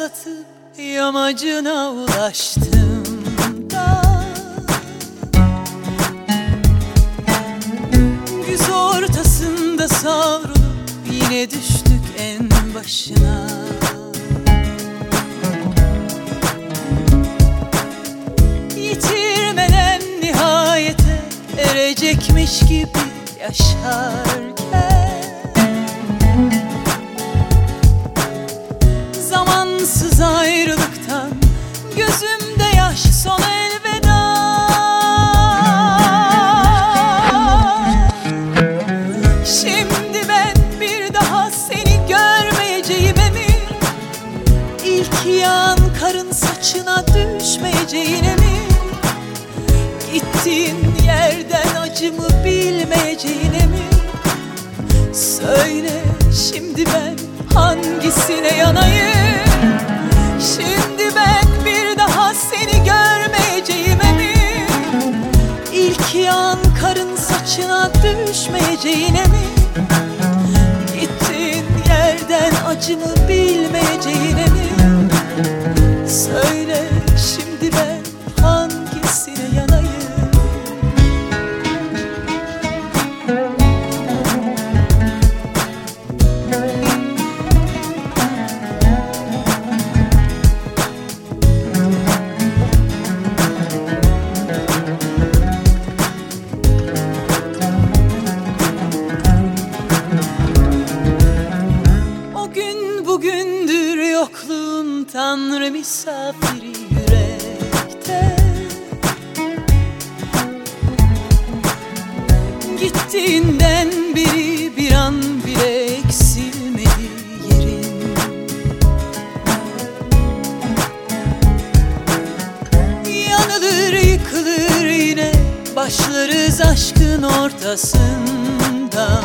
atlatıp yamacına ulaştım. Da Güz ortasında savrulup yine düştük en başına. Yitirmeden nihayete erecekmiş gibi yaşarken Zamansız ayrılıktan gözümde yaş son elveda. Şimdi ben bir daha seni görmeyeceğime mi? İlk yağan karın saçına düşmeyeceğine mi? Gittiğin yerden acımı bilmeyeceğine mi? Söyle şimdi ben hangisine yanayım yağan karın saçına düşmeyeceğine mi? Gittiğin yerden acımı bilmeyeceğine mi tanrı misafiri yürekte. Gittiğinden beri bir an bile eksilmedi yerin. Yanılır yıkılır yine başlarız aşkın ortasında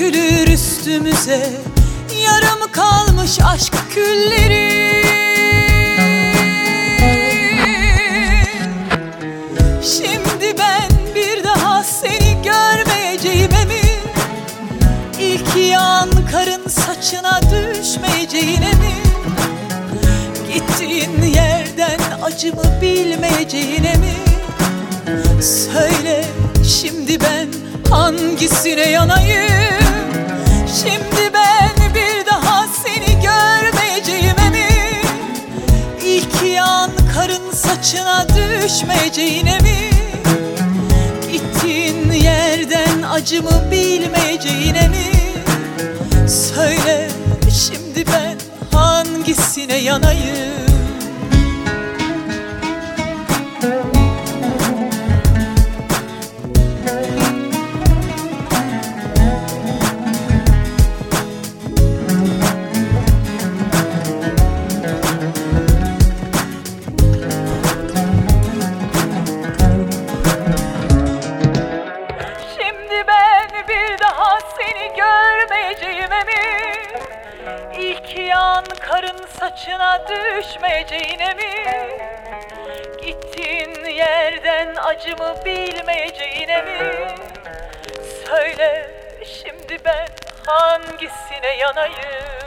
Dökülür üstümüze. Yarım kalmış aşk külleri. Şimdi ben bir daha seni görmeyeceğime mi İlk yağan karın saçına düşmeyeceğine mi Gittiğin yerden acımı bilmeyeceğine mi Söyle şimdi ben hangisine yanayım Şimdi ben bir daha seni görmeyeceğime mi İlk yağan karın saçına düşmeyeceğine mi Gittiğin yerden acımı bilmeyeceğine mi Söyle şimdi ben hangisine yanayım düşmeyeceğine mi? Gittiğin yerden acımı bilmeyeceğine mi? Söyle şimdi ben hangisine yanayım